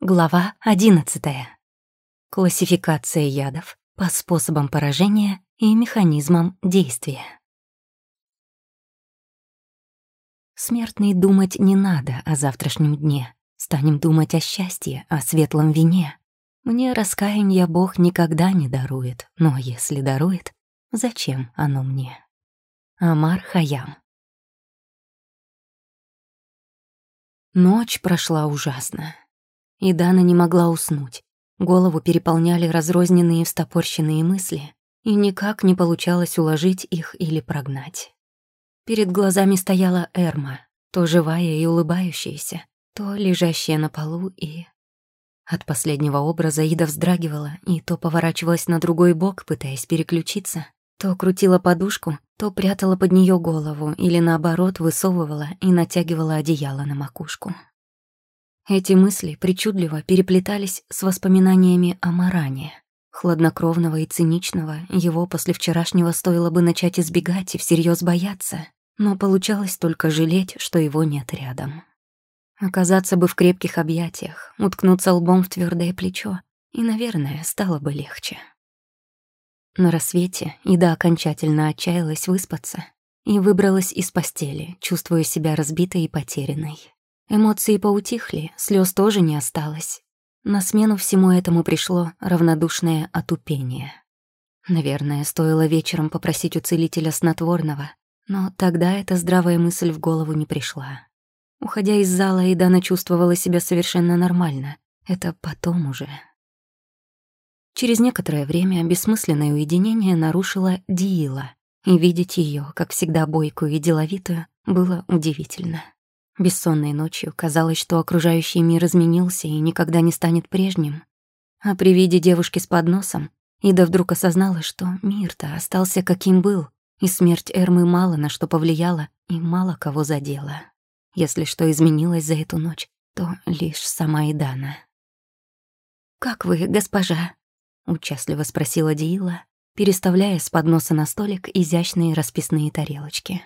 Глава 11. Классификация ядов по способам поражения и механизмам действия. Смертный думать не надо о завтрашнем дне. Станем думать о счастье, о светлом вине. Мне раскаяния Бог никогда не дарует, но если дарует, зачем оно мне? Амар Хаям. Ночь прошла ужасно. И Дана не могла уснуть. Голову переполняли разрозненные встопорщенные мысли, и никак не получалось уложить их или прогнать. Перед глазами стояла Эрма, то живая и улыбающаяся, то лежащая на полу и... От последнего образа Ида вздрагивала и то поворачивалась на другой бок, пытаясь переключиться, то крутила подушку, то прятала под нее голову или, наоборот, высовывала и натягивала одеяло на макушку. Эти мысли причудливо переплетались с воспоминаниями о Маране. Хладнокровного и циничного его после вчерашнего стоило бы начать избегать и всерьез бояться, но получалось только жалеть, что его нет рядом. Оказаться бы в крепких объятиях, уткнуться лбом в твердое плечо, и, наверное, стало бы легче. На рассвете Ида окончательно отчаялась выспаться и выбралась из постели, чувствуя себя разбитой и потерянной. Эмоции поутихли, слез тоже не осталось. На смену всему этому пришло равнодушное отупение. Наверное, стоило вечером попросить у целителя снотворного, но тогда эта здравая мысль в голову не пришла. Уходя из зала, Идана чувствовала себя совершенно нормально. Это потом уже. Через некоторое время бессмысленное уединение нарушила Диила, и видеть ее, как всегда бойкую и деловитую, было удивительно. Бессонной ночью казалось, что окружающий мир изменился и никогда не станет прежним. А при виде девушки с подносом Ида вдруг осознала, что мир-то остался каким был, и смерть Эрмы мало на что повлияла и мало кого задела. Если что изменилось за эту ночь, то лишь сама Идана. «Как вы, госпожа?» — участливо спросила Диила, переставляя с подноса на столик изящные расписные тарелочки.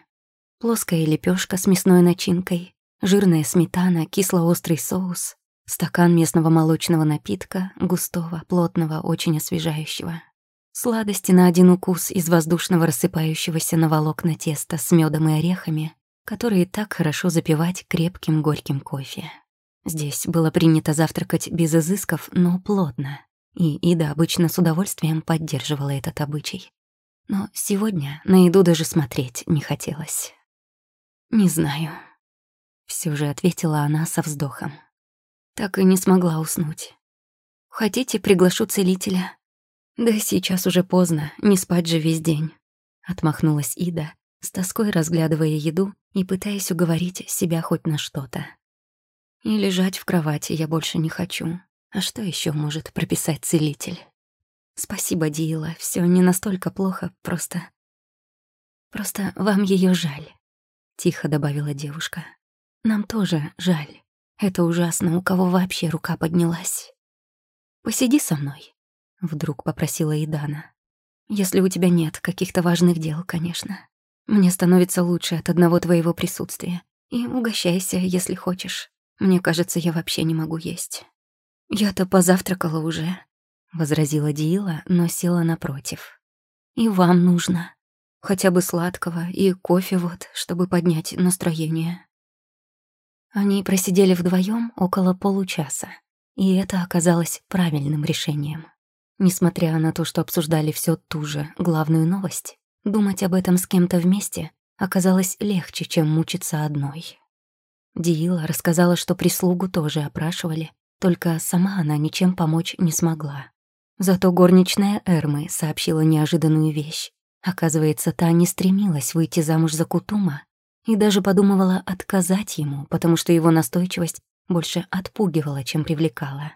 Плоская лепешка с мясной начинкой, Жирная сметана, кисло-острый соус, стакан местного молочного напитка, густого, плотного, очень освежающего. Сладости на один укус из воздушного рассыпающегося на волокна теста с медом и орехами, которые так хорошо запивать крепким горьким кофе. Здесь было принято завтракать без изысков, но плотно. И Ида обычно с удовольствием поддерживала этот обычай. Но сегодня на еду даже смотреть не хотелось. Не знаю, все же ответила она со вздохом. Так и не смогла уснуть. «Хотите, приглашу целителя?» «Да сейчас уже поздно, не спать же весь день», — отмахнулась Ида, с тоской разглядывая еду и пытаясь уговорить себя хоть на что-то. «И лежать в кровати я больше не хочу. А что еще может прописать целитель?» «Спасибо, Диила, все не настолько плохо, просто...» «Просто вам ее жаль», — тихо добавила девушка. Нам тоже жаль. Это ужасно, у кого вообще рука поднялась. «Посиди со мной», — вдруг попросила Идана. «Если у тебя нет каких-то важных дел, конечно. Мне становится лучше от одного твоего присутствия. И угощайся, если хочешь. Мне кажется, я вообще не могу есть». «Я-то позавтракала уже», — возразила Диила, но села напротив. «И вам нужно. Хотя бы сладкого и кофе вот, чтобы поднять настроение». Они просидели вдвоем около получаса, и это оказалось правильным решением. Несмотря на то, что обсуждали все ту же главную новость, думать об этом с кем-то вместе оказалось легче, чем мучиться одной. Диила рассказала, что прислугу тоже опрашивали, только сама она ничем помочь не смогла. Зато горничная Эрмы сообщила неожиданную вещь. Оказывается, та не стремилась выйти замуж за Кутума, и даже подумывала отказать ему, потому что его настойчивость больше отпугивала, чем привлекала.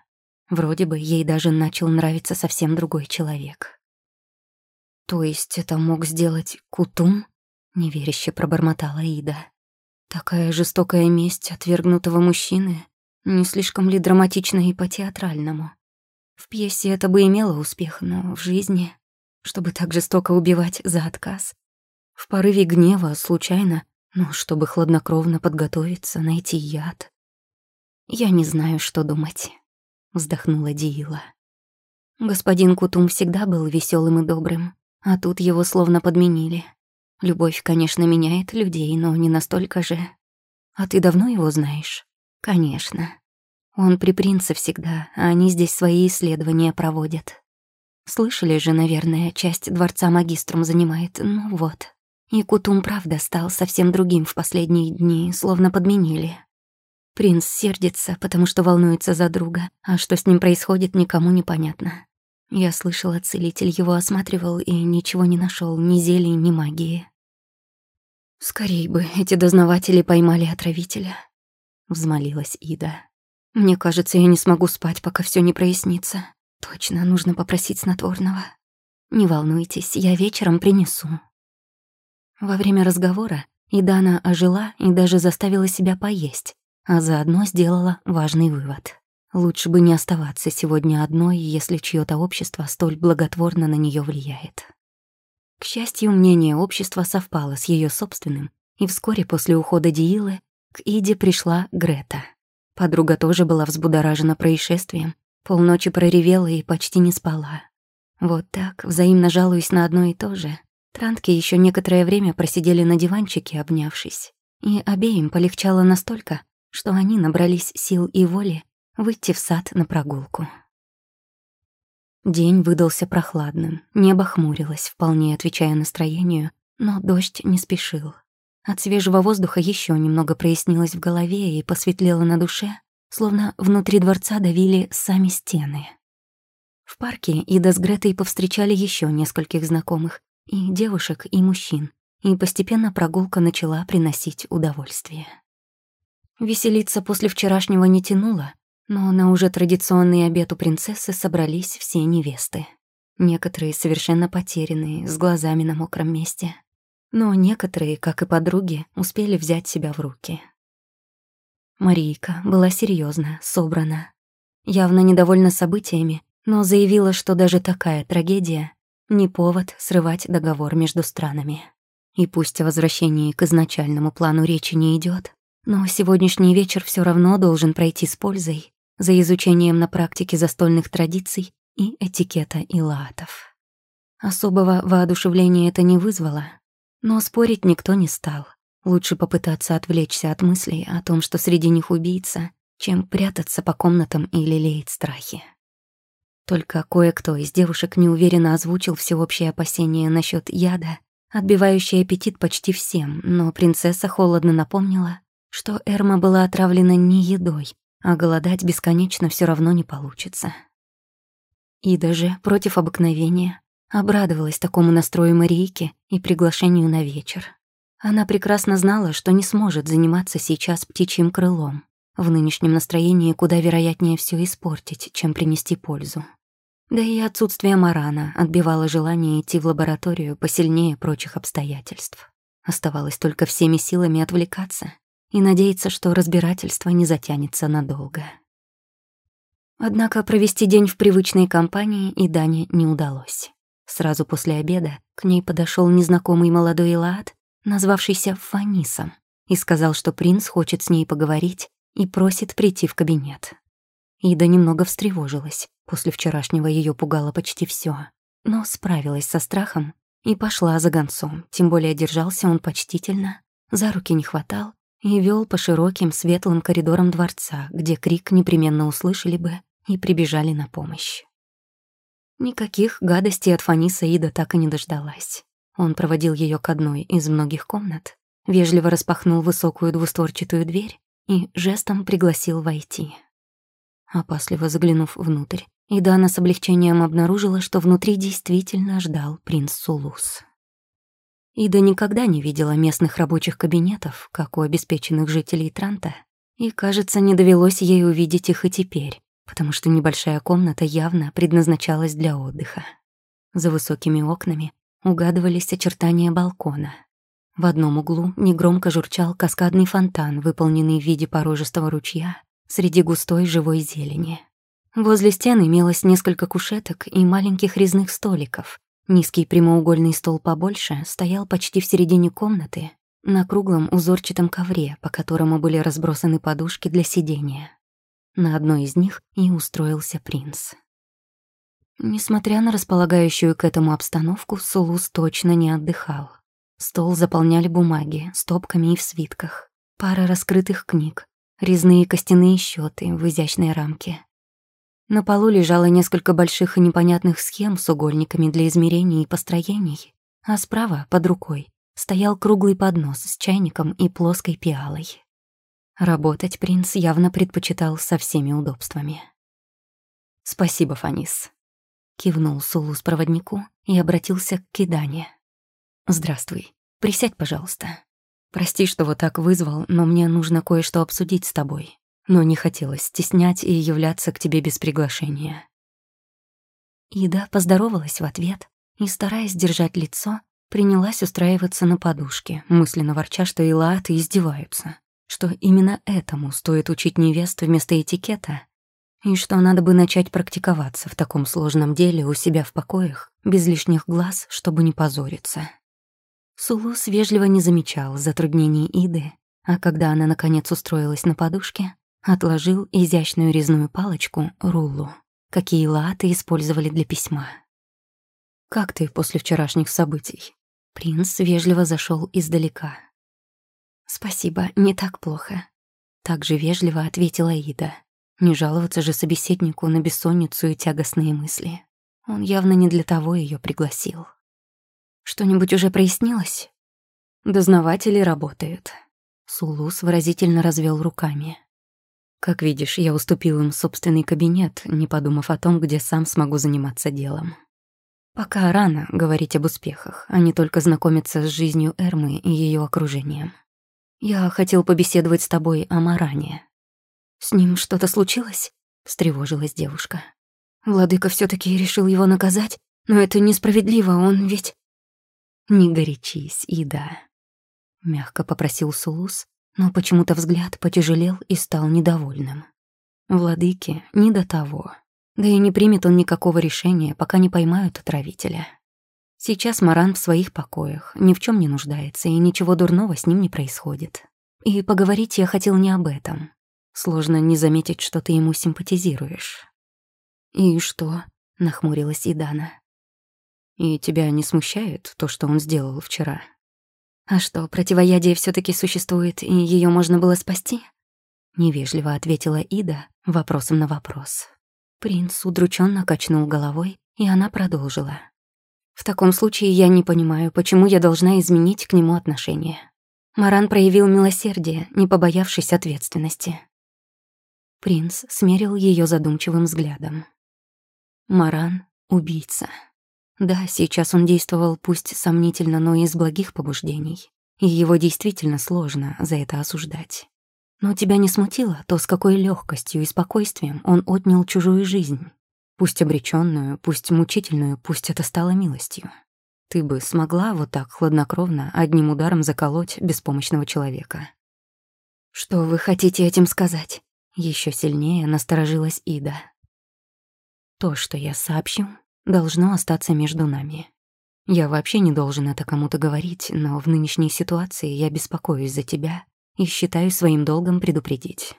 Вроде бы ей даже начал нравиться совсем другой человек. «То есть это мог сделать Кутум?» — неверяще пробормотала Ида. «Такая жестокая месть отвергнутого мужчины, не слишком ли драматично и по-театральному? В пьесе это бы имело успех, но в жизни, чтобы так жестоко убивать за отказ, в порыве гнева, случайно, но чтобы хладнокровно подготовиться, найти яд... Я не знаю, что думать. вздохнула Диила. Господин Кутум всегда был веселым и добрым, а тут его словно подменили. Любовь, конечно, меняет людей, но не настолько же. А ты давно его знаешь? Конечно. Он при принце всегда, а они здесь свои исследования проводят. Слышали же, наверное, часть дворца магиструм занимает, ну вот. И Кутум, правда, стал совсем другим в последние дни, словно подменили. Принц сердится, потому что волнуется за друга, а что с ним происходит, никому не понятно. Я слышала, целитель его осматривал и ничего не нашел, ни зелий, ни магии. «Скорей бы эти дознаватели поймали отравителя», — взмолилась Ида. «Мне кажется, я не смогу спать, пока все не прояснится. Точно, нужно попросить снотворного. Не волнуйтесь, я вечером принесу». Во время разговора Идана ожила и даже заставила себя поесть, а заодно сделала важный вывод. Лучше бы не оставаться сегодня одной, если чьё-то общество столь благотворно на неё влияет. К счастью, мнение общества совпало с её собственным, и вскоре после ухода Диилы к Иде пришла Грета. Подруга тоже была взбудоражена происшествием, полночи проревела и почти не спала. Вот так, взаимно жалуясь на одно и то же, Трантки еще некоторое время просидели на диванчике, обнявшись. И обеим полегчало настолько, что они набрались сил и воли выйти в сад на прогулку. День выдался прохладным, небо хмурилось, вполне отвечая настроению, но дождь не спешил. От свежего воздуха еще немного прояснилось в голове и посветлело на душе, словно внутри дворца давили сами стены. В парке Ида с Гретой повстречали еще нескольких знакомых, и девушек, и мужчин, и постепенно прогулка начала приносить удовольствие. Веселиться после вчерашнего не тянуло, но на уже традиционный обед у принцессы собрались все невесты. Некоторые совершенно потерянные, с глазами на мокром месте. Но некоторые, как и подруги, успели взять себя в руки. Марийка была серьезна, собрана. Явно недовольна событиями, но заявила, что даже такая трагедия не повод срывать договор между странами. И пусть о возвращении к изначальному плану речи не идет, но сегодняшний вечер все равно должен пройти с пользой за изучением на практике застольных традиций и этикета илаатов. Особого воодушевления это не вызвало, но спорить никто не стал. Лучше попытаться отвлечься от мыслей о том, что среди них убийца, чем прятаться по комнатам и лелеять страхи. Только кое-кто из девушек неуверенно озвучил всеобщее опасение насчет яда, отбивающий аппетит почти всем, но принцесса холодно напомнила, что Эрма была отравлена не едой, а голодать бесконечно все равно не получится. И даже против обыкновения обрадовалась такому настрою Марийки и приглашению на вечер. Она прекрасно знала, что не сможет заниматься сейчас птичьим крылом. В нынешнем настроении куда вероятнее все испортить, чем принести пользу. Да и отсутствие Марана отбивало желание идти в лабораторию посильнее прочих обстоятельств. Оставалось только всеми силами отвлекаться и надеяться, что разбирательство не затянется надолго. Однако провести день в привычной компании и Дане не удалось. Сразу после обеда к ней подошел незнакомый молодой Илаат, назвавшийся Фанисом, и сказал, что принц хочет с ней поговорить и просит прийти в кабинет. Ида немного встревожилась. После вчерашнего ее пугало почти все, но справилась со страхом и пошла за гонцом, тем более держался он почтительно, за руки не хватал и вел по широким светлым коридорам дворца, где крик непременно услышали бы и прибежали на помощь. Никаких гадостей от Фаниса Ида так и не дождалась. Он проводил ее к одной из многих комнат, вежливо распахнул высокую двустворчатую дверь и жестом пригласил войти. Опасливо заглянув внутрь, и Дана с облегчением обнаружила, что внутри действительно ждал принц Сулус. Ида никогда не видела местных рабочих кабинетов, как у обеспеченных жителей Транта, и, кажется, не довелось ей увидеть их и теперь, потому что небольшая комната явно предназначалась для отдыха. За высокими окнами угадывались очертания балкона. В одном углу негромко журчал каскадный фонтан, выполненный в виде порожистого ручья среди густой живой зелени. Возле стен имелось несколько кушеток и маленьких резных столиков. Низкий прямоугольный стол побольше стоял почти в середине комнаты, на круглом узорчатом ковре, по которому были разбросаны подушки для сидения. На одной из них и устроился принц. Несмотря на располагающую к этому обстановку, Сулус точно не отдыхал. Стол заполняли бумаги, стопками и в свитках. Пара раскрытых книг, резные костяные счеты в изящной рамке. На полу лежало несколько больших и непонятных схем с угольниками для измерений и построений, а справа, под рукой, стоял круглый поднос с чайником и плоской пиалой. Работать принц явно предпочитал со всеми удобствами. «Спасибо, Фанис», — кивнул Сулус проводнику и обратился к Кидане. «Здравствуй. Присядь, пожалуйста. Прости, что вот так вызвал, но мне нужно кое-что обсудить с тобой. Но не хотелось стеснять и являться к тебе без приглашения». Ида поздоровалась в ответ и, стараясь держать лицо, принялась устраиваться на подушке, мысленно ворча, что илааты издеваются, что именно этому стоит учить невест вместо этикета, и что надо бы начать практиковаться в таком сложном деле у себя в покоях, без лишних глаз, чтобы не позориться. Сулус вежливо не замечал затруднений Иды, а когда она наконец устроилась на подушке, отложил изящную резную палочку, рулу, какие латы использовали для письма. «Как ты после вчерашних событий?» Принц вежливо зашел издалека. «Спасибо, не так плохо», — так же вежливо ответила Ида. Не жаловаться же собеседнику на бессонницу и тягостные мысли. Он явно не для того ее пригласил. Что-нибудь уже прояснилось? Дознаватели работают. Сулус выразительно развел руками. Как видишь, я уступил им собственный кабинет, не подумав о том, где сам смогу заниматься делом. Пока рано говорить об успехах, а не только знакомиться с жизнью Эрмы и ее окружением. Я хотел побеседовать с тобой о Маране. С ним что-то случилось? встревожилась девушка. Владыка все таки решил его наказать, но это несправедливо, он ведь «Не горячись, Ида», — мягко попросил Сулус, но почему-то взгляд потяжелел и стал недовольным. Владыке не до того. Да и не примет он никакого решения, пока не поймают отравителя. Сейчас Маран в своих покоях, ни в чем не нуждается, и ничего дурного с ним не происходит. И поговорить я хотел не об этом. Сложно не заметить, что ты ему симпатизируешь. «И что?» — нахмурилась Идана. И тебя не смущает то, что он сделал вчера? А что, противоядие все таки существует, и ее можно было спасти? Невежливо ответила Ида вопросом на вопрос. Принц удрученно качнул головой, и она продолжила. «В таком случае я не понимаю, почему я должна изменить к нему отношение. Маран проявил милосердие, не побоявшись ответственности». Принц смерил ее задумчивым взглядом. Маран — убийца. Да, сейчас он действовал пусть сомнительно, но из благих побуждений. И его действительно сложно за это осуждать. Но тебя не смутило то, с какой легкостью и спокойствием он отнял чужую жизнь? Пусть обреченную, пусть мучительную, пусть это стало милостью. Ты бы смогла вот так хладнокровно одним ударом заколоть беспомощного человека. Что вы хотите этим сказать? Еще сильнее насторожилась Ида. То, что я сообщу, должно остаться между нами. Я вообще не должен это кому-то говорить, но в нынешней ситуации я беспокоюсь за тебя и считаю своим долгом предупредить.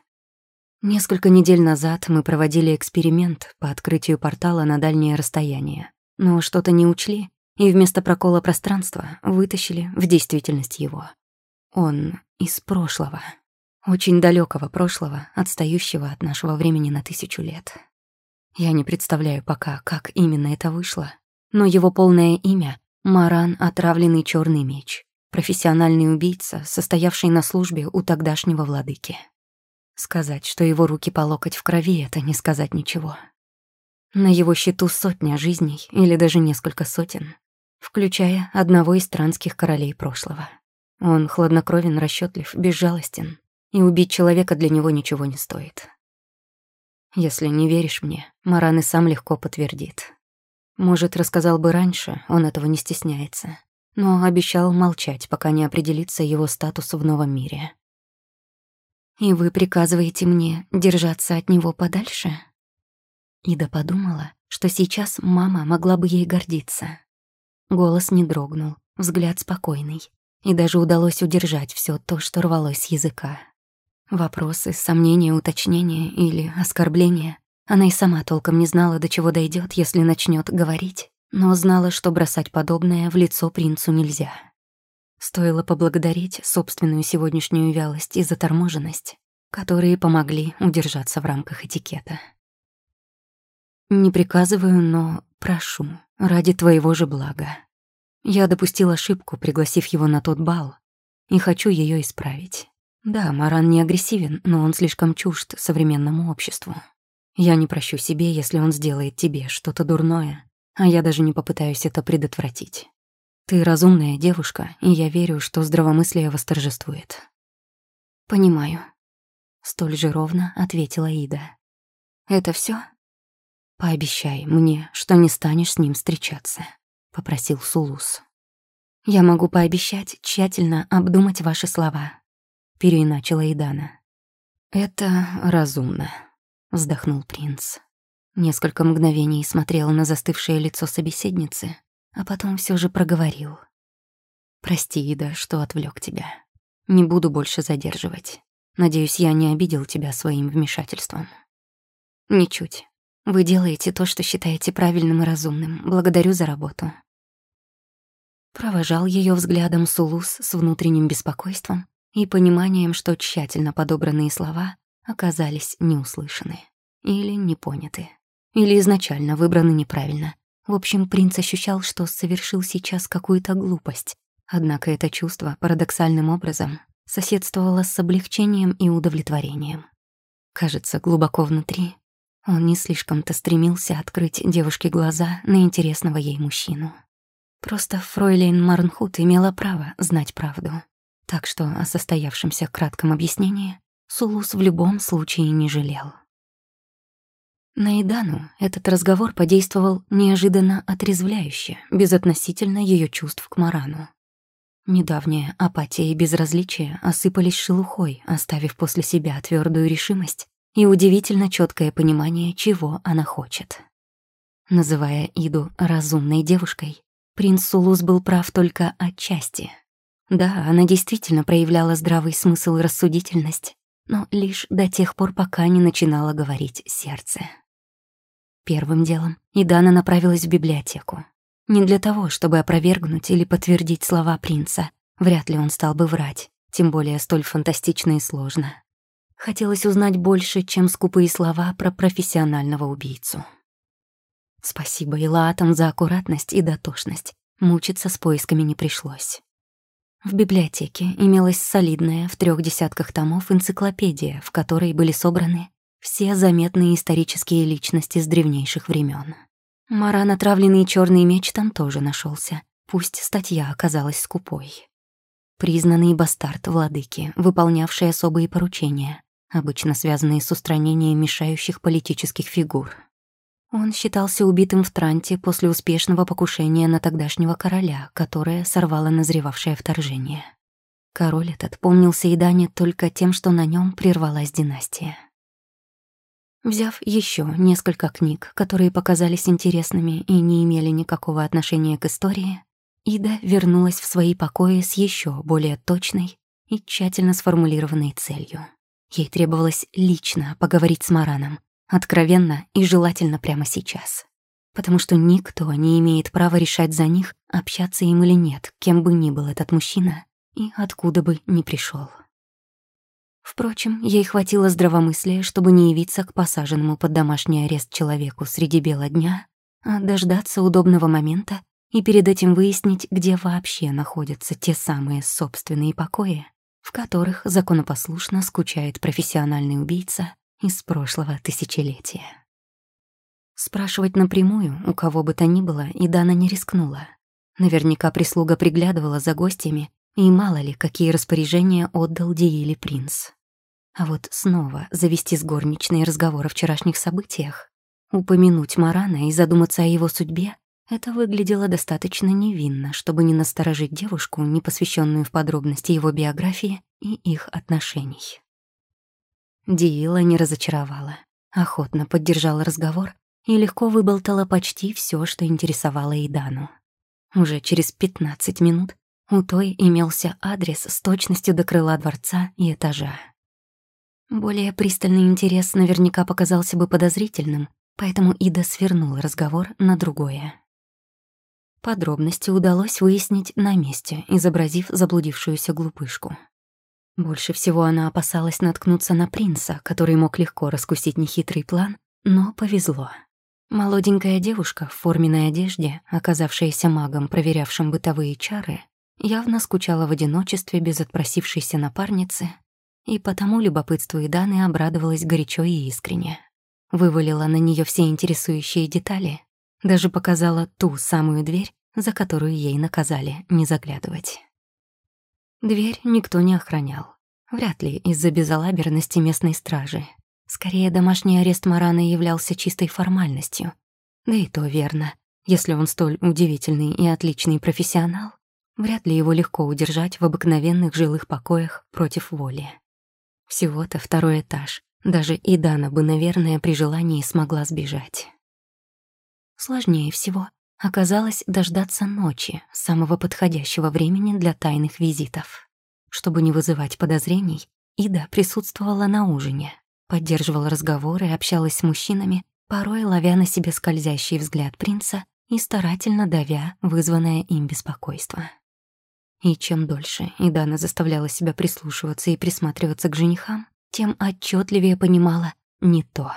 Несколько недель назад мы проводили эксперимент по открытию портала на дальнее расстояние, но что-то не учли, и вместо прокола пространства вытащили в действительность его. Он из прошлого, очень далекого прошлого, отстающего от нашего времени на тысячу лет. Я не представляю пока, как именно это вышло, но его полное имя — Маран Отравленный Черный Меч, профессиональный убийца, состоявший на службе у тогдашнего владыки. Сказать, что его руки по локоть в крови, это не сказать ничего. На его счету сотня жизней или даже несколько сотен, включая одного из странских королей прошлого. Он хладнокровен, расчетлив, безжалостен, и убить человека для него ничего не стоит. Если не веришь мне, Маран и сам легко подтвердит. Может, рассказал бы раньше, он этого не стесняется. Но обещал молчать, пока не определится его статус в новом мире. «И вы приказываете мне держаться от него подальше?» Ида подумала, что сейчас мама могла бы ей гордиться. Голос не дрогнул, взгляд спокойный, и даже удалось удержать все то, что рвалось с языка. Вопросы, сомнения, уточнения или оскорбления. Она и сама толком не знала, до чего дойдет, если начнет говорить, но знала, что бросать подобное в лицо принцу нельзя. Стоило поблагодарить собственную сегодняшнюю вялость и заторможенность, которые помогли удержаться в рамках этикета. «Не приказываю, но прошу, ради твоего же блага. Я допустил ошибку, пригласив его на тот бал, и хочу ее исправить. Да, Маран не агрессивен, но он слишком чужд современному обществу. Я не прощу себе, если он сделает тебе что-то дурное, а я даже не попытаюсь это предотвратить. Ты разумная девушка, и я верю, что здравомыслие восторжествует. Понимаю. Столь же ровно ответила Ида. Это все? Пообещай мне, что не станешь с ним встречаться, попросил Сулус. Я могу пообещать тщательно обдумать ваши слова, переиначила Идана. Это разумно, вздохнул принц. Несколько мгновений смотрел на застывшее лицо собеседницы, а потом все же проговорил. «Прости, Ида, что отвлек тебя. Не буду больше задерживать. Надеюсь, я не обидел тебя своим вмешательством». «Ничуть. Вы делаете то, что считаете правильным и разумным. Благодарю за работу». Провожал ее взглядом Сулус с внутренним беспокойством и пониманием, что тщательно подобранные слова оказались неуслышаны или не поняты, или изначально выбраны неправильно, в общем, принц ощущал, что совершил сейчас какую-то глупость. Однако это чувство парадоксальным образом соседствовало с облегчением и удовлетворением. Кажется, глубоко внутри он не слишком-то стремился открыть девушке глаза на интересного ей мужчину. Просто фройлейн Марнхут имела право знать правду. Так что о состоявшемся кратком объяснении Сулус в любом случае не жалел. На Идану этот разговор подействовал неожиданно отрезвляюще, безотносительно ее чувств к Марану. Недавняя апатия и безразличие осыпались шелухой, оставив после себя твердую решимость и удивительно четкое понимание, чего она хочет. Называя Иду разумной девушкой, принц Сулус был прав только отчасти. Да, она действительно проявляла здравый смысл и рассудительность, но лишь до тех пор, пока не начинала говорить сердце. Первым делом Идана направилась в библиотеку. Не для того, чтобы опровергнуть или подтвердить слова принца. Вряд ли он стал бы врать, тем более столь фантастично и сложно. Хотелось узнать больше, чем скупые слова про профессионального убийцу. Спасибо Илаатам за аккуратность и дотошность. Мучиться с поисками не пришлось. В библиотеке имелась солидная в трех десятках томов энциклопедия, в которой были собраны все заметные исторические личности с древнейших времен. Маран, отравленный черный меч, там тоже нашелся. Пусть статья оказалась скупой. Признанный бастард владыки, выполнявший особые поручения, обычно связанные с устранением мешающих политических фигур. Он считался убитым в Транте после успешного покушения на тогдашнего короля, которое сорвало назревавшее вторжение. Король этот помнился и Дане только тем, что на нем прервалась династия. Взяв еще несколько книг, которые показались интересными и не имели никакого отношения к истории, Ида вернулась в свои покои с еще более точной и тщательно сформулированной целью. Ей требовалось лично поговорить с Мараном, откровенно и желательно прямо сейчас. Потому что никто не имеет права решать за них, общаться им или нет, кем бы ни был этот мужчина и откуда бы ни пришел. Впрочем, ей хватило здравомыслия, чтобы не явиться к посаженному под домашний арест человеку среди бела дня, а дождаться удобного момента и перед этим выяснить, где вообще находятся те самые собственные покои, в которых законопослушно скучает профессиональный убийца из прошлого тысячелетия. Спрашивать напрямую у кого бы то ни было и Дана не рискнула. Наверняка прислуга приглядывала за гостями, и мало ли, какие распоряжения отдал Диили принц. А вот снова завести с горничной разговор о вчерашних событиях, упомянуть Марана и задуматься о его судьбе, это выглядело достаточно невинно, чтобы не насторожить девушку, не посвященную в подробности его биографии и их отношений. Диила не разочаровала, охотно поддержала разговор и легко выболтала почти все, что интересовало Идану. Уже через 15 минут у той имелся адрес с точностью до крыла дворца и этажа. Более пристальный интерес наверняка показался бы подозрительным, поэтому Ида свернула разговор на другое. Подробности удалось выяснить на месте, изобразив заблудившуюся глупышку. Больше всего она опасалась наткнуться на принца, который мог легко раскусить нехитрый план, но повезло. Молоденькая девушка в форменной одежде, оказавшаяся магом, проверявшим бытовые чары, явно скучала в одиночестве без отпросившейся напарницы, и потому любопытству Иданы обрадовалась горячо и искренне. Вывалила на нее все интересующие детали, даже показала ту самую дверь, за которую ей наказали не заглядывать. Дверь никто не охранял. Вряд ли из-за безалаберности местной стражи. Скорее, домашний арест Марана являлся чистой формальностью. Да и то верно. Если он столь удивительный и отличный профессионал, вряд ли его легко удержать в обыкновенных жилых покоях против воли. Всего-то второй этаж. Даже и Дана бы, наверное, при желании смогла сбежать. Сложнее всего оказалось дождаться ночи, самого подходящего времени для тайных визитов. Чтобы не вызывать подозрений, Ида присутствовала на ужине, поддерживала разговоры, общалась с мужчинами, порой ловя на себе скользящий взгляд принца и старательно давя вызванное им беспокойство. И чем дольше Идана заставляла себя прислушиваться и присматриваться к женихам, тем отчетливее понимала — не то.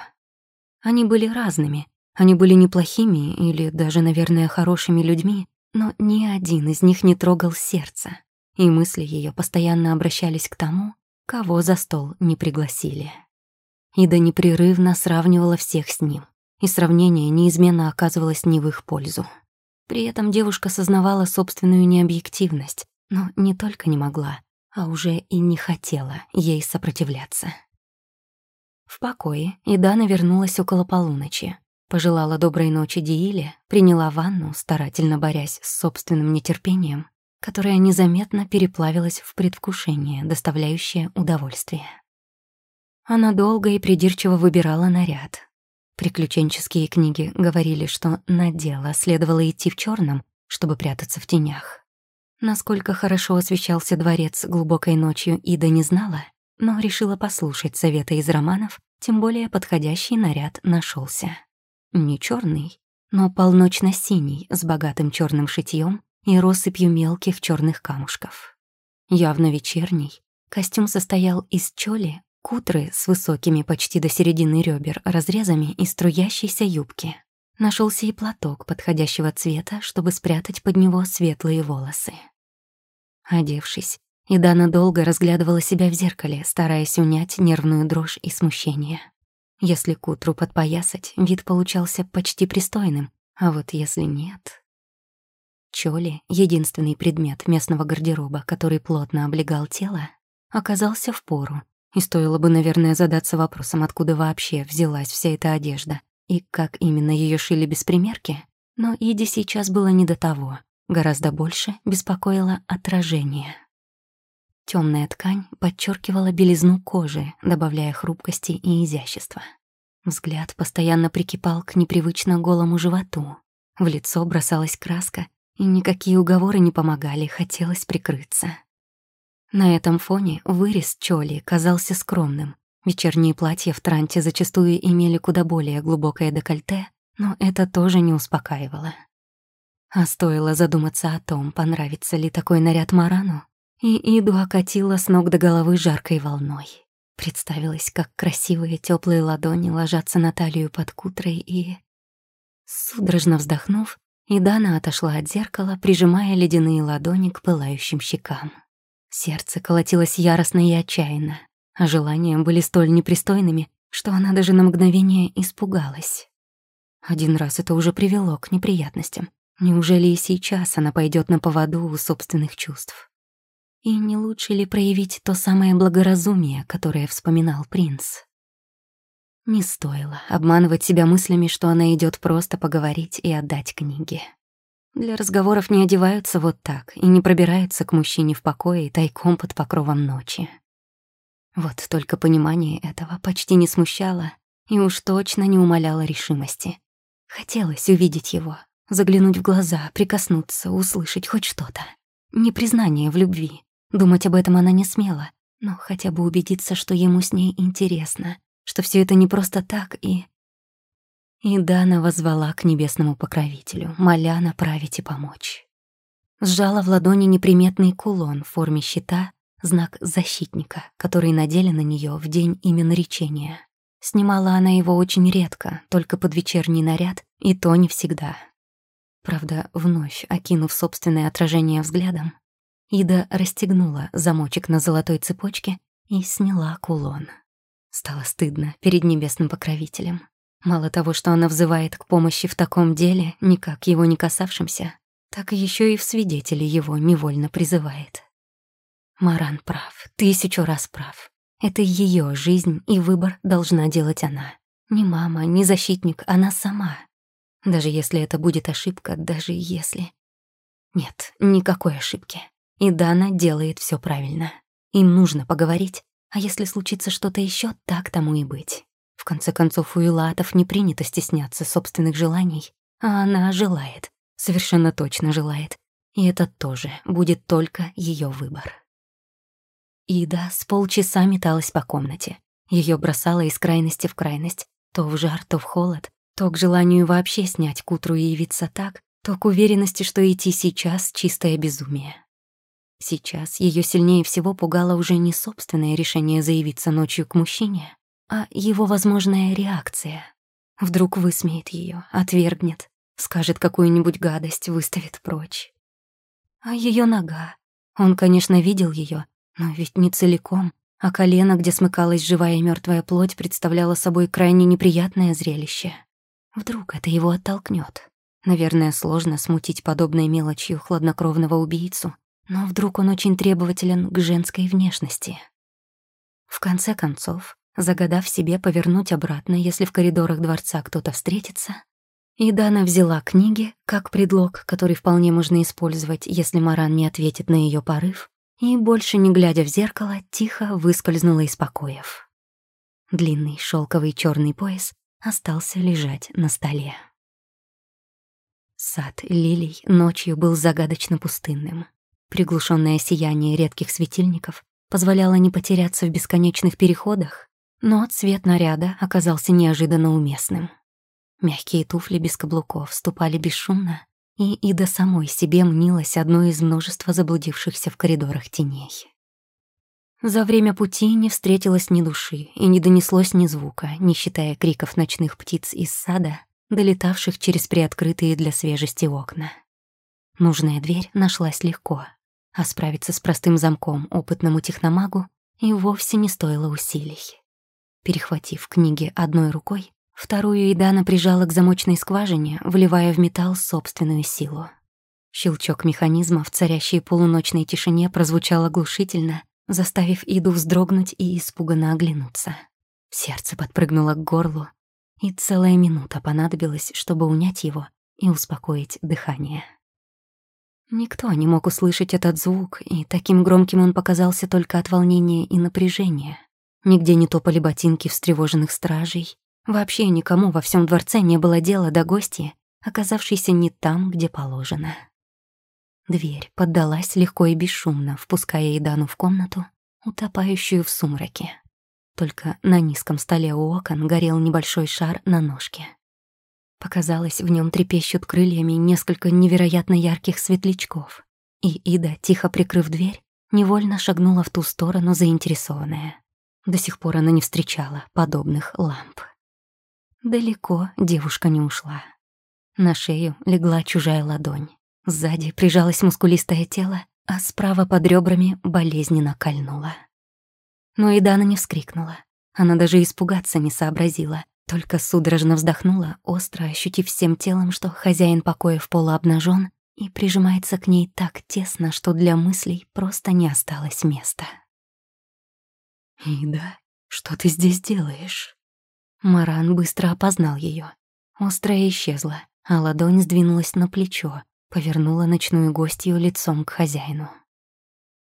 Они были разными, они были неплохими или даже, наверное, хорошими людьми, но ни один из них не трогал сердце, и мысли ее постоянно обращались к тому, кого за стол не пригласили. Ида непрерывно сравнивала всех с ним, и сравнение неизменно оказывалось не в их пользу. При этом девушка сознавала собственную необъективность, но не только не могла, а уже и не хотела ей сопротивляться. В покое Идана вернулась около полуночи, Пожелала доброй ночи Дииле, приняла ванну, старательно борясь с собственным нетерпением, которое незаметно переплавилось в предвкушение, доставляющее удовольствие. Она долго и придирчиво выбирала наряд. Приключенческие книги говорили, что на дело следовало идти в черном, чтобы прятаться в тенях. Насколько хорошо освещался дворец глубокой ночью, Ида не знала, но решила послушать совета из романов, тем более подходящий наряд нашелся. Не черный, но полночно-синий, с богатым черным шитьем и россыпью мелких черных камушков. Явно вечерний. Костюм состоял из чоли, кутры с высокими почти до середины ребер разрезами и струящейся юбки. Нашелся и платок подходящего цвета, чтобы спрятать под него светлые волосы. Одевшись, Идана долго разглядывала себя в зеркале, стараясь унять нервную дрожь и смущение. Если к утру подпоясать, вид получался почти пристойным, а вот если нет... Чоли, единственный предмет местного гардероба, который плотно облегал тело, оказался в пору, и стоило бы, наверное, задаться вопросом, откуда вообще взялась вся эта одежда и как именно ее шили без примерки, но Иди сейчас было не до того, гораздо больше беспокоило отражение. Темная ткань подчеркивала белизну кожи, добавляя хрупкости и изящества. Взгляд постоянно прикипал к непривычно голому животу. В лицо бросалась краска, и никакие уговоры не помогали, хотелось прикрыться. На этом фоне вырез Чоли казался скромным. Вечерние платья в транте зачастую имели куда более глубокое декольте, но это тоже не успокаивало. А стоило задуматься о том, понравится ли такой наряд Марану, и Иду окатила с ног до головы жаркой волной. Представилось, как красивые теплые ладони ложатся на талию под кутрой и... Судорожно вздохнув, Идана отошла от зеркала, прижимая ледяные ладони к пылающим щекам. Сердце колотилось яростно и отчаянно, а желания были столь непристойными, что она даже на мгновение испугалась. Один раз это уже привело к неприятностям. Неужели и сейчас она пойдет на поводу у собственных чувств? И не лучше ли проявить то самое благоразумие, которое вспоминал принц? Не стоило обманывать себя мыслями, что она идет просто поговорить и отдать книги. Для разговоров не одеваются вот так и не пробираются к мужчине в покое тайком под покровом ночи. Вот только понимание этого почти не смущало и уж точно не умаляло решимости. Хотелось увидеть его, заглянуть в глаза, прикоснуться, услышать хоть что-то. Не признание в любви, Думать об этом она не смела, но хотя бы убедиться, что ему с ней интересно, что все это не просто так и... И Дана возвала к небесному покровителю, моля направить и помочь. Сжала в ладони неприметный кулон в форме щита, знак защитника, который надели на нее в день именно речения. Снимала она его очень редко, только под вечерний наряд, и то не всегда. Правда, вновь окинув собственное отражение взглядом, Ида расстегнула замочек на золотой цепочке и сняла кулон. Стало стыдно перед небесным покровителем. Мало того, что она взывает к помощи в таком деле, никак его не касавшимся, так еще и в свидетели его невольно призывает. Маран прав, тысячу раз прав. Это ее жизнь, и выбор должна делать она. Не мама, не защитник, она сама. Даже если это будет ошибка, даже если... Нет, никакой ошибки. И Дана делает все правильно. Им нужно поговорить, а если случится что-то еще, так тому и быть. В конце концов, у Илатов не принято стесняться собственных желаний, а она желает, совершенно точно желает. И это тоже будет только ее выбор. Ида с полчаса металась по комнате. Ее бросало из крайности в крайность, то в жар, то в холод, то к желанию вообще снять к утру и явиться так, то к уверенности, что идти сейчас — чистое безумие. Сейчас ее сильнее всего пугало уже не собственное решение заявиться ночью к мужчине, а его возможная реакция. Вдруг высмеет ее, отвергнет, скажет какую-нибудь гадость, выставит прочь. А ее нога. Он, конечно, видел ее, но ведь не целиком, а колено, где смыкалась живая и мертвая плоть, представляло собой крайне неприятное зрелище. Вдруг это его оттолкнет. Наверное, сложно смутить подобной мелочью хладнокровного убийцу, но вдруг он очень требователен к женской внешности. В конце концов, загадав себе повернуть обратно, если в коридорах дворца кто-то встретится. И Дана взяла книги как предлог, который вполне можно использовать, если Маран не ответит на ее порыв, и, больше не глядя в зеркало, тихо выскользнула из покоев. Длинный шелковый черный пояс остался лежать на столе. Сад лилий ночью был загадочно пустынным. Приглушенное сияние редких светильников позволяло не потеряться в бесконечных переходах, но цвет наряда оказался неожиданно уместным. Мягкие туфли без каблуков ступали бесшумно, и Ида самой себе мнилась одной из множества заблудившихся в коридорах теней. За время пути не встретилось ни души и не донеслось ни звука, не считая криков ночных птиц из сада, долетавших через приоткрытые для свежести окна. Нужная дверь нашлась легко, а справиться с простым замком опытному техномагу и вовсе не стоило усилий. Перехватив книги одной рукой, вторую Идана прижала к замочной скважине, вливая в металл собственную силу. Щелчок механизма в царящей полуночной тишине прозвучал оглушительно, заставив Иду вздрогнуть и испуганно оглянуться. Сердце подпрыгнуло к горлу, и целая минута понадобилась, чтобы унять его и успокоить дыхание. Никто не мог услышать этот звук, и таким громким он показался только от волнения и напряжения. Нигде не топали ботинки встревоженных стражей. Вообще никому во всем дворце не было дела до гостей, оказавшейся не там, где положено. Дверь поддалась легко и бесшумно, впуская Идану в комнату, утопающую в сумраке. Только на низком столе у окон горел небольшой шар на ножке. Показалось, в нем трепещут крыльями несколько невероятно ярких светлячков. И Ида, тихо прикрыв дверь, невольно шагнула в ту сторону, заинтересованная. До сих пор она не встречала подобных ламп. Далеко девушка не ушла. На шею легла чужая ладонь. Сзади прижалось мускулистое тело, а справа под ребрами болезненно кольнула. Но и Дана не вскрикнула. Она даже испугаться не сообразила, только судорожно вздохнула, остро ощутив всем телом, что хозяин покоя в полуобнажен и прижимается к ней так тесно, что для мыслей просто не осталось места. «Ида, что ты здесь делаешь?» Маран быстро опознал ее. Острая исчезла, а ладонь сдвинулась на плечо, повернула ночную гостью лицом к хозяину.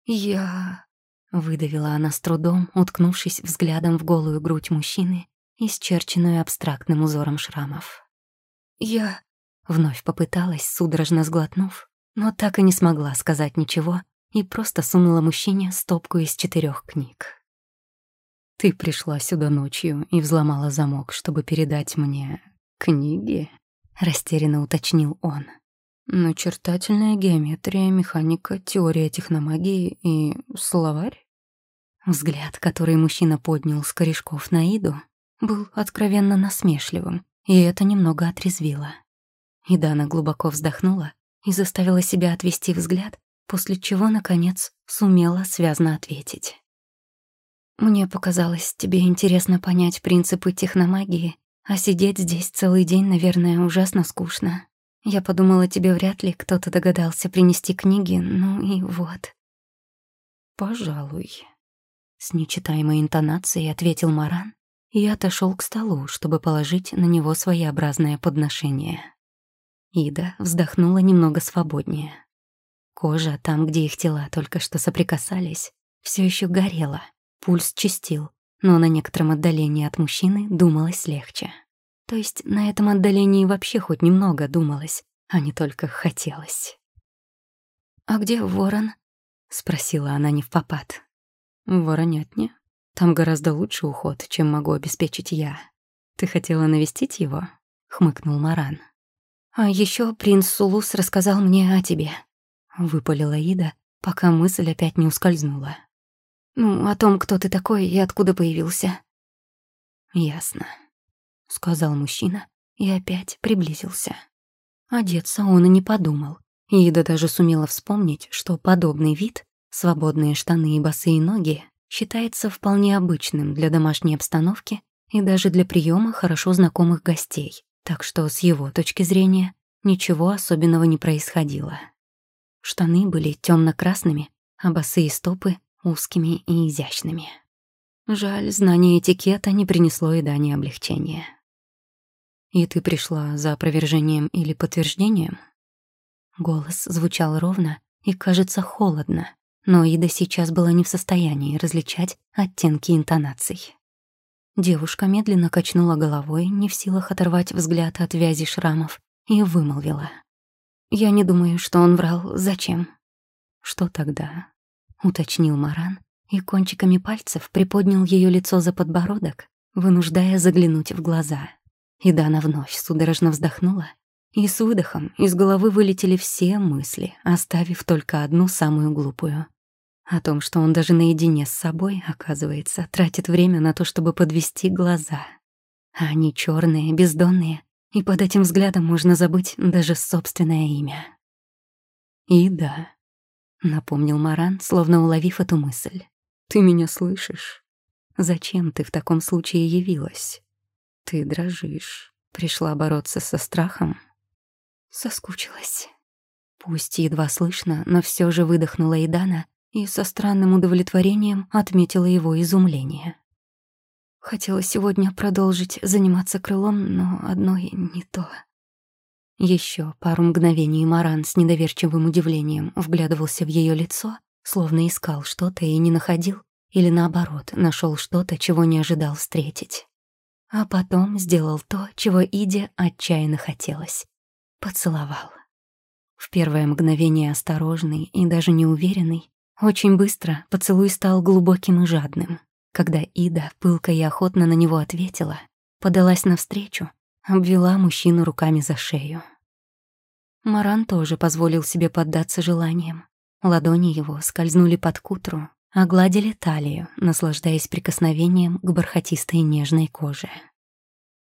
«Я...» — выдавила она с трудом, уткнувшись взглядом в голую грудь мужчины, исчерченную абстрактным узором шрамов. «Я...» — вновь попыталась, судорожно сглотнув, но так и не смогла сказать ничего, и просто сунула мужчине стопку из четырех книг. «Ты пришла сюда ночью и взломала замок, чтобы передать мне книги?» — растерянно уточнил он. «Начертательная геометрия, механика, теория техномагии и словарь?» Взгляд, который мужчина поднял с корешков на Иду, был откровенно насмешливым, и это немного отрезвило. И Дана глубоко вздохнула и заставила себя отвести взгляд, после чего, наконец, сумела связно ответить. «Мне показалось, тебе интересно понять принципы техномагии, а сидеть здесь целый день, наверное, ужасно скучно. Я подумала, тебе вряд ли кто-то догадался принести книги, ну и вот». «Пожалуй», — с нечитаемой интонацией ответил Маран и отошел к столу, чтобы положить на него своеобразное подношение. Ида вздохнула немного свободнее. Кожа, там, где их тела только что соприкасались, все еще горела, пульс чистил, но на некотором отдалении от мужчины думалось легче. То есть на этом отдалении вообще хоть немного думалось, а не только хотелось. «А где ворон?» — спросила она не в попад. «В воронятне. Там гораздо лучше уход, чем могу обеспечить я. Ты хотела навестить его?» — хмыкнул Маран. «А еще принц Сулус рассказал мне о тебе», — выпалила Ида, пока мысль опять не ускользнула. «Ну, о том, кто ты такой и откуда появился». «Ясно», — сказал мужчина и опять приблизился. Одеться он и не подумал. Ида даже сумела вспомнить, что подобный вид, свободные штаны и босые ноги, считается вполне обычным для домашней обстановки и даже для приема хорошо знакомых гостей так что с его точки зрения ничего особенного не происходило. Штаны были темно-красными, а босые стопы — узкими и изящными. Жаль, знание этикета не принесло и дани облегчения. «И ты пришла за опровержением или подтверждением?» Голос звучал ровно и, кажется, холодно, но Ида сейчас была не в состоянии различать оттенки интонаций. Девушка медленно качнула головой, не в силах оторвать взгляд от вязи шрамов, и вымолвила. «Я не думаю, что он врал. Зачем?» «Что тогда?» — уточнил Маран и кончиками пальцев приподнял ее лицо за подбородок, вынуждая заглянуть в глаза. И Дана вновь судорожно вздохнула, и с выдохом из головы вылетели все мысли, оставив только одну самую глупую. О том, что он даже наедине с собой, оказывается, тратит время на то, чтобы подвести глаза. А они черные, бездонные, и под этим взглядом можно забыть даже собственное имя. «И да», — напомнил Маран, словно уловив эту мысль. «Ты меня слышишь? Зачем ты в таком случае явилась? Ты дрожишь. Пришла бороться со страхом?» Соскучилась. Пусть едва слышно, но все же выдохнула Идана и со странным удовлетворением отметила его изумление. Хотела сегодня продолжить заниматься крылом, но одной не то. Еще пару мгновений Маран с недоверчивым удивлением вглядывался в ее лицо, словно искал что-то и не находил, или наоборот, нашел что-то, чего не ожидал встретить. А потом сделал то, чего Иде отчаянно хотелось. Поцеловал. В первое мгновение осторожный и даже неуверенный, очень быстро поцелуй стал глубоким и жадным. Когда Ида пылко и охотно на него ответила, подалась навстречу, обвела мужчину руками за шею. Маран тоже позволил себе поддаться желаниям. Ладони его скользнули под кутру, огладили талию, наслаждаясь прикосновением к бархатистой нежной коже.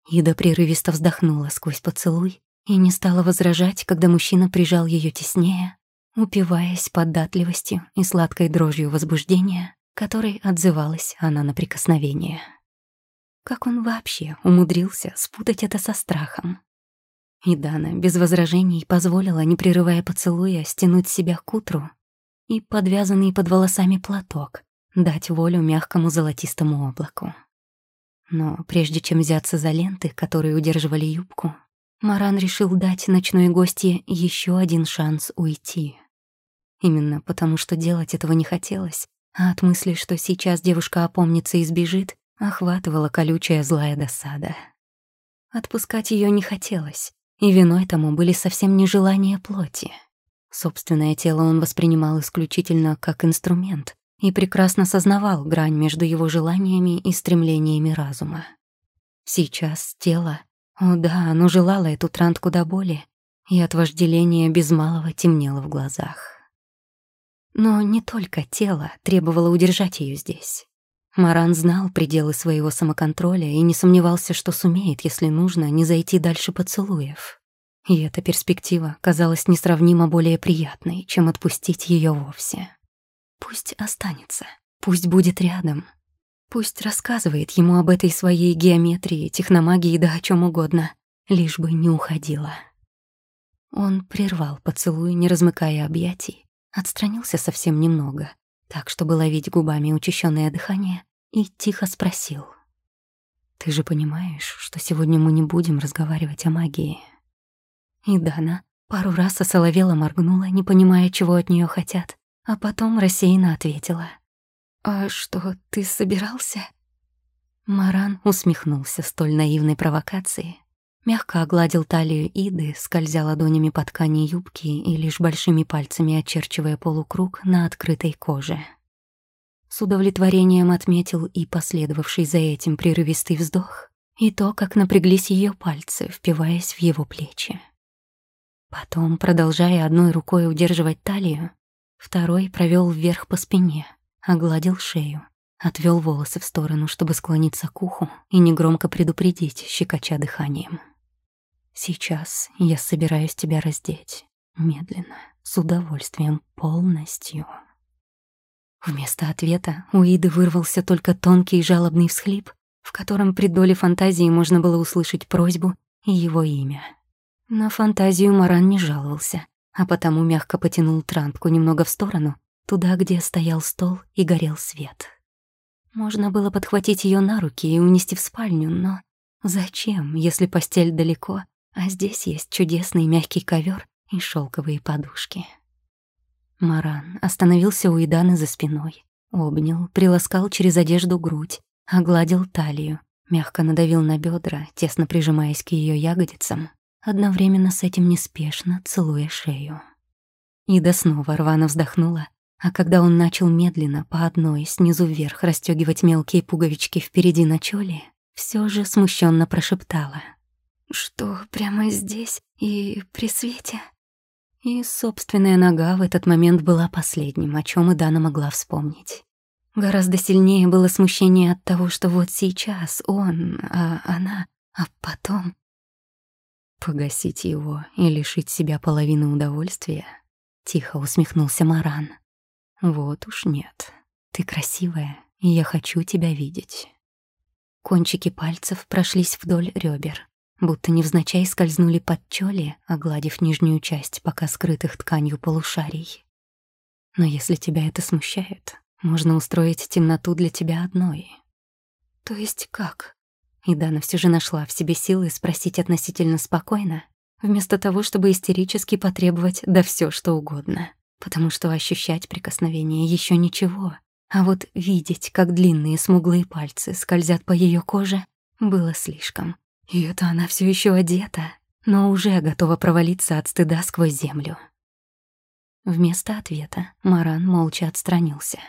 Ида прерывисто вздохнула сквозь поцелуй и не стала возражать, когда мужчина прижал ее теснее, упиваясь податливостью и сладкой дрожью возбуждения, которой отзывалась она на прикосновение. Как он вообще умудрился спутать это со страхом? И Дана без возражений позволила, не прерывая поцелуя, стянуть себя к утру и подвязанный под волосами платок дать волю мягкому золотистому облаку. Но прежде чем взяться за ленты, которые удерживали юбку, Маран решил дать ночной гостье еще один шанс уйти. Именно потому, что делать этого не хотелось, а от мысли, что сейчас девушка опомнится и сбежит, охватывала колючая злая досада. Отпускать ее не хотелось, и виной тому были совсем не желания плоти. Собственное тело он воспринимал исключительно как инструмент и прекрасно сознавал грань между его желаниями и стремлениями разума. Сейчас тело, о да, оно желало эту трантку до боли, и от вожделения без малого темнело в глазах. Но не только тело требовало удержать ее здесь. Маран знал пределы своего самоконтроля и не сомневался, что сумеет, если нужно, не зайти дальше поцелуев. И эта перспектива казалась несравнимо более приятной, чем отпустить ее вовсе. Пусть останется, пусть будет рядом, пусть рассказывает ему об этой своей геометрии, техномагии да о чем угодно, лишь бы не уходила. Он прервал поцелуй, не размыкая объятий, отстранился совсем немного, так, чтобы ловить губами учащенное дыхание, и тихо спросил. «Ты же понимаешь, что сегодня мы не будем разговаривать о магии?» И Дана пару раз осоловела моргнула, не понимая, чего от нее хотят, а потом рассеянно ответила. «А что, ты собирался?» Маран усмехнулся столь наивной провокации, мягко огладил талию Иды, скользя ладонями по ткани юбки и лишь большими пальцами очерчивая полукруг на открытой коже. С удовлетворением отметил и последовавший за этим прерывистый вздох, и то, как напряглись ее пальцы, впиваясь в его плечи. Потом, продолжая одной рукой удерживать талию, второй провел вверх по спине, огладил шею, отвел волосы в сторону, чтобы склониться к уху и негромко предупредить, щекоча дыханием. «Сейчас я собираюсь тебя раздеть. Медленно, с удовольствием, полностью». Вместо ответа у Иды вырвался только тонкий и жалобный всхлип, в котором при доле фантазии можно было услышать просьбу и его имя. На фантазию Маран не жаловался, а потому мягко потянул трампку немного в сторону, туда, где стоял стол и горел свет. Можно было подхватить ее на руки и унести в спальню, но зачем, если постель далеко, а здесь есть чудесный мягкий ковер и шелковые подушки? Маран остановился у Иданы за спиной, обнял, приласкал через одежду грудь, огладил талию, мягко надавил на бедра, тесно прижимаясь к ее ягодицам, одновременно с этим неспешно целуя шею. Ида снова рвано вздохнула, а когда он начал медленно по одной снизу вверх расстёгивать мелкие пуговички впереди на чёле, всё же смущенно прошептала. «Что, прямо здесь и при свете?» И собственная нога в этот момент была последним, о чём и Дана могла вспомнить. Гораздо сильнее было смущение от того, что вот сейчас он, а она, а потом Погасить его и лишить себя половины удовольствия? Тихо усмехнулся Маран. Вот уж нет. Ты красивая, и я хочу тебя видеть. Кончики пальцев прошлись вдоль ребер, будто невзначай скользнули под чоли, огладив нижнюю часть пока скрытых тканью полушарий. Но если тебя это смущает, можно устроить темноту для тебя одной. То есть как? И Дана все же нашла в себе силы спросить относительно спокойно, вместо того, чтобы истерически потребовать да все что угодно. Потому что ощущать прикосновение еще ничего, а вот видеть, как длинные смуглые пальцы скользят по ее коже, было слишком. И это она все еще одета, но уже готова провалиться от стыда сквозь землю. Вместо ответа Маран молча отстранился.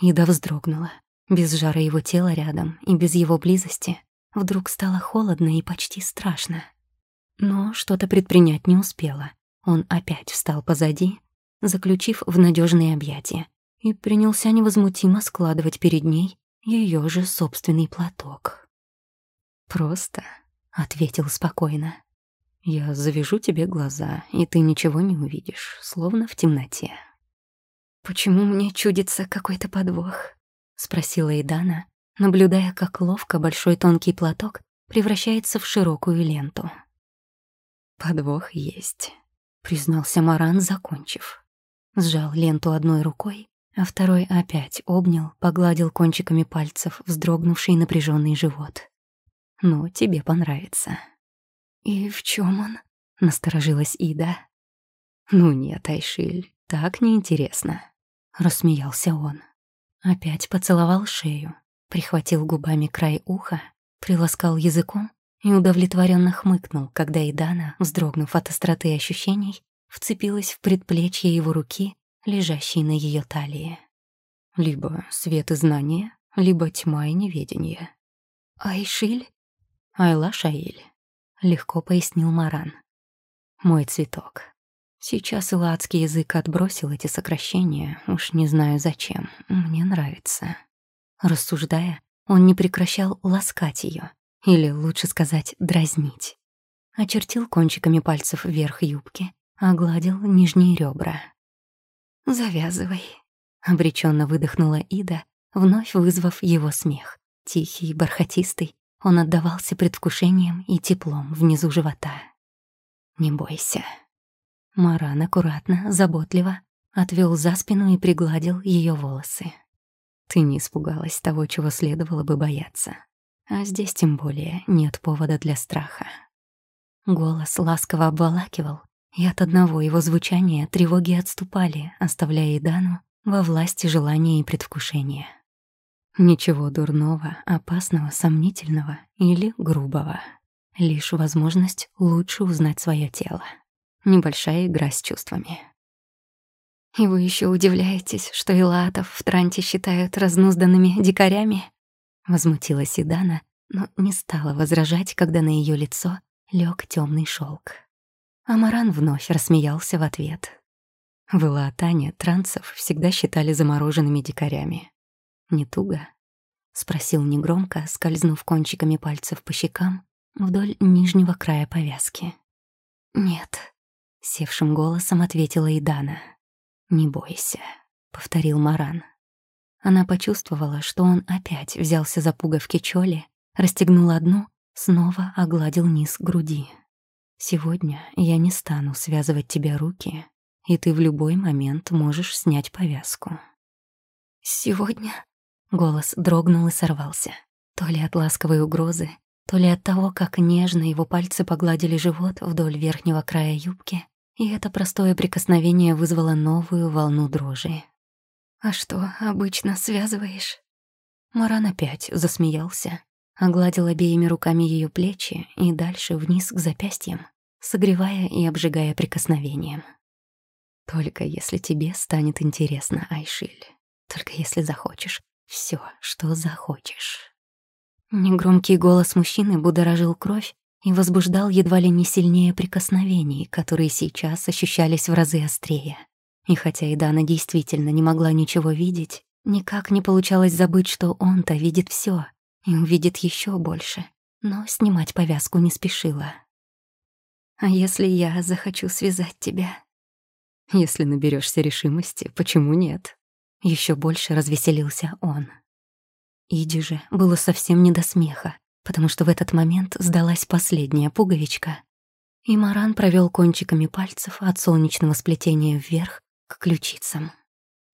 Ида вздрогнула. Без жара его тела рядом и без его близости Вдруг стало холодно и почти страшно. Но что-то предпринять не успела. Он опять встал позади, заключив в надежные объятия, и принялся невозмутимо складывать перед ней ее же собственный платок. «Просто», — ответил спокойно, — «я завяжу тебе глаза, и ты ничего не увидишь, словно в темноте». «Почему мне чудится какой-то подвох?» — спросила Идана, наблюдая, как ловко большой тонкий платок превращается в широкую ленту. «Подвох есть», — признался Маран, закончив. Сжал ленту одной рукой, а второй опять обнял, погладил кончиками пальцев вздрогнувший напряженный живот. «Ну, тебе понравится». «И в чем он?» — насторожилась Ида. «Ну нет, Айшиль, так неинтересно», — рассмеялся он. Опять поцеловал шею, прихватил губами край уха, приласкал языком и удовлетворенно хмыкнул, когда Идана, вздрогнув от остроты ощущений, вцепилась в предплечье его руки, лежащей на ее талии. Либо свет и знание, либо тьма и неведение. «Айшиль?» «Айла Шаиль», — легко пояснил Маран. «Мой цветок. Сейчас иладский язык отбросил эти сокращения, уж не знаю зачем, мне нравится». Рассуждая, он не прекращал ласкать ее, или, лучше сказать, дразнить. Очертил кончиками пальцев вверх юбки, огладил нижние ребра. «Завязывай», — обреченно выдохнула Ида, вновь вызвав его смех. Тихий, бархатистый, он отдавался предвкушением и теплом внизу живота. «Не бойся». Маран аккуратно, заботливо отвел за спину и пригладил ее волосы. «Ты не испугалась того, чего следовало бы бояться. А здесь тем более нет повода для страха». Голос ласково обволакивал, и от одного его звучания тревоги отступали, оставляя Идану во власти желания и предвкушения. Ничего дурного, опасного, сомнительного или грубого. Лишь возможность лучше узнать свое тело. Небольшая игра с чувствами. «И вы еще удивляетесь, что Илатов в Транте считают разнузданными дикарями?» Возмутилась Идана, но не стала возражать, когда на ее лицо лег темный шелк. Амаран вновь рассмеялся в ответ. В Илаатане трансов всегда считали замороженными дикарями. «Не туго?» — спросил негромко, скользнув кончиками пальцев по щекам вдоль нижнего края повязки. «Нет», — севшим голосом ответила Идана. «Не бойся», — повторил Маран. Она почувствовала, что он опять взялся за пуговки Чоли, расстегнул одну, снова огладил низ груди. Сегодня я не стану связывать тебе руки, и ты в любой момент можешь снять повязку. Сегодня голос дрогнул и сорвался. То ли от ласковой угрозы, то ли от того, как нежно его пальцы погладили живот вдоль верхнего края юбки, и это простое прикосновение вызвало новую волну дрожи. «А что, обычно связываешь?» Маран опять засмеялся, огладил обеими руками ее плечи и дальше вниз к запястьям, согревая и обжигая прикосновением. Только если тебе станет интересно, Айшиль. Только если захочешь. Все, что захочешь. Негромкий голос мужчины будоражил кровь и возбуждал едва ли не сильнее прикосновений, которые сейчас ощущались в разы острее. И хотя Идана действительно не могла ничего видеть, никак не получалось забыть, что он-то видит все и увидит еще больше, но снимать повязку не спешила. «А если я захочу связать тебя?» «Если наберешься решимости, почему нет?» Еще больше развеселился он. Иди же было совсем не до смеха, потому что в этот момент сдалась последняя пуговичка, и Маран провел кончиками пальцев от солнечного сплетения вверх к ключицам.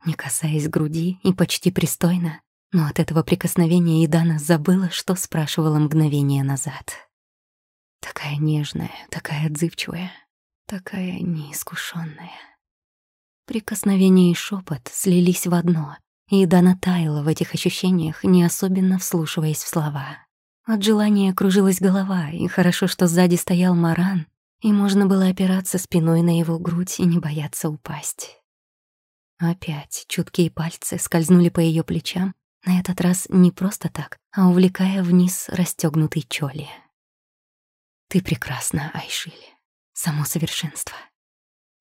Не касаясь груди и почти пристойно, но от этого прикосновения Идана забыла, что спрашивала мгновение назад. Такая нежная, такая отзывчивая, такая неискушенная. Прикосновение и шепот слились в одно, и Идана таяла в этих ощущениях, не особенно вслушиваясь в слова. От желания кружилась голова, и хорошо, что сзади стоял Маран, и можно было опираться спиной на его грудь и не бояться упасть. Опять чуткие пальцы скользнули по ее плечам, на этот раз не просто так, а увлекая вниз расстёгнутый чоли. «Ты прекрасна, Айшиль. Само совершенство».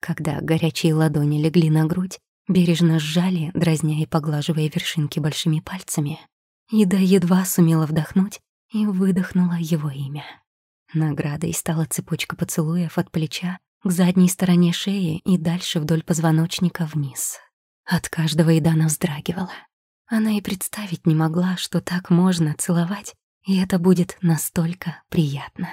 Когда горячие ладони легли на грудь, бережно сжали, дразня и поглаживая вершинки большими пальцами, Ида едва сумела вдохнуть и выдохнула его имя. Наградой стала цепочка поцелуев от плеча к задней стороне шеи и дальше вдоль позвоночника вниз. От каждого Идана вздрагивала. Она и представить не могла, что так можно целовать, и это будет настолько приятно.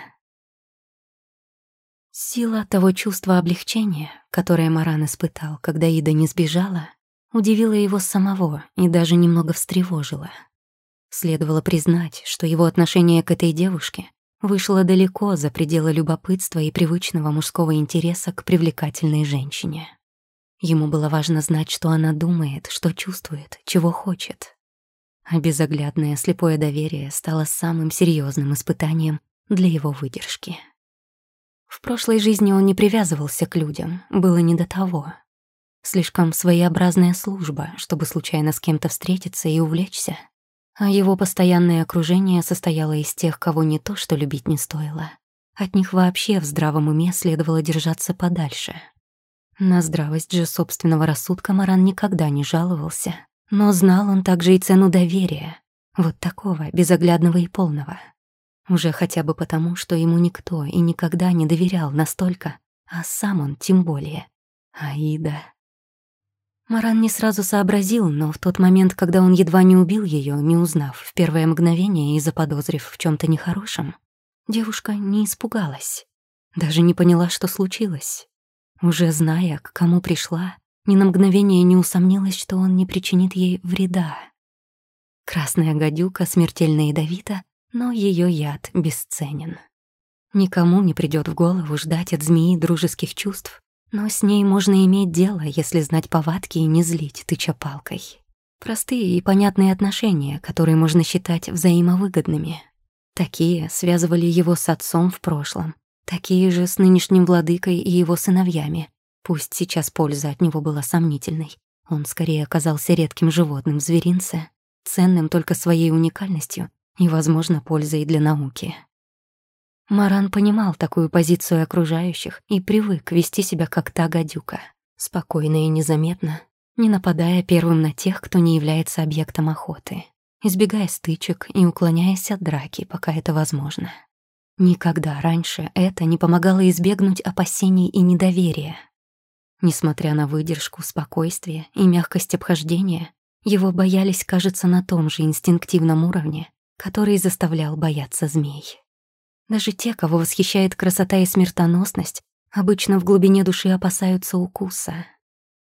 Сила того чувства облегчения, которое Маран испытал, когда Ида не сбежала, удивила его самого и даже немного встревожила. Следовало признать, что его отношение к этой девушке вышло далеко за пределы любопытства и привычного мужского интереса к привлекательной женщине. Ему было важно знать, что она думает, что чувствует, чего хочет. А безоглядное слепое доверие стало самым серьезным испытанием для его выдержки. В прошлой жизни он не привязывался к людям, было не до того. Слишком своеобразная служба, чтобы случайно с кем-то встретиться и увлечься. А его постоянное окружение состояло из тех, кого не то что любить не стоило. От них вообще в здравом уме следовало держаться подальше. На здравость же собственного рассудка Маран никогда не жаловался. Но знал он также и цену доверия. Вот такого, безоглядного и полного. Уже хотя бы потому, что ему никто и никогда не доверял настолько, а сам он тем более. Аида. Маран не сразу сообразил, но в тот момент, когда он едва не убил ее, не узнав в первое мгновение и заподозрив в чем то нехорошем, девушка не испугалась. Даже не поняла, что случилось. Уже зная, к кому пришла, ни на мгновение не усомнилась, что он не причинит ей вреда. Красная гадюка смертельно ядовита, но ее яд бесценен. Никому не придет в голову ждать от змеи дружеских чувств, но с ней можно иметь дело, если знать повадки и не злить, тыча палкой. Простые и понятные отношения, которые можно считать взаимовыгодными. Такие связывали его с отцом в прошлом, такие же с нынешним владыкой и его сыновьями. Пусть сейчас польза от него была сомнительной. Он скорее оказался редким животным в зверинце, ценным только своей уникальностью и, возможно, пользой для науки. Маран понимал такую позицию окружающих и привык вести себя как та гадюка, спокойно и незаметно, не нападая первым на тех, кто не является объектом охоты, избегая стычек и уклоняясь от драки, пока это возможно. Никогда раньше это не помогало избегнуть опасений и недоверия. Несмотря на выдержку, спокойствие и мягкость обхождения, его боялись, кажется, на том же инстинктивном уровне, который заставлял бояться змей. Даже те, кого восхищает красота и смертоносность, обычно в глубине души опасаются укуса.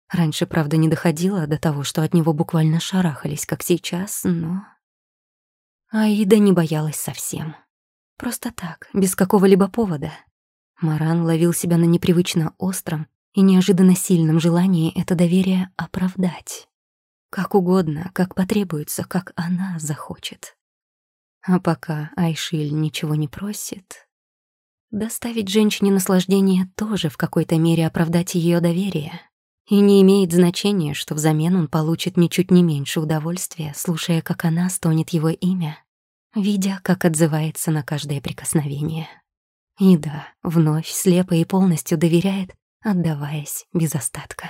Раньше, правда, не доходило до того, что от него буквально шарахались, как сейчас, но... Аида не боялась совсем. Просто так, без какого-либо повода. Маран ловил себя на непривычно остром и неожиданно сильном желании это доверие оправдать. Как угодно, как потребуется, как она захочет. А пока Айшиль ничего не просит, доставить женщине наслаждение тоже в какой-то мере оправдать ее доверие. И не имеет значения, что взамен он получит ничуть не меньше удовольствия, слушая, как она стонет его имя, видя, как отзывается на каждое прикосновение. И да, вновь слепо и полностью доверяет, отдаваясь без остатка.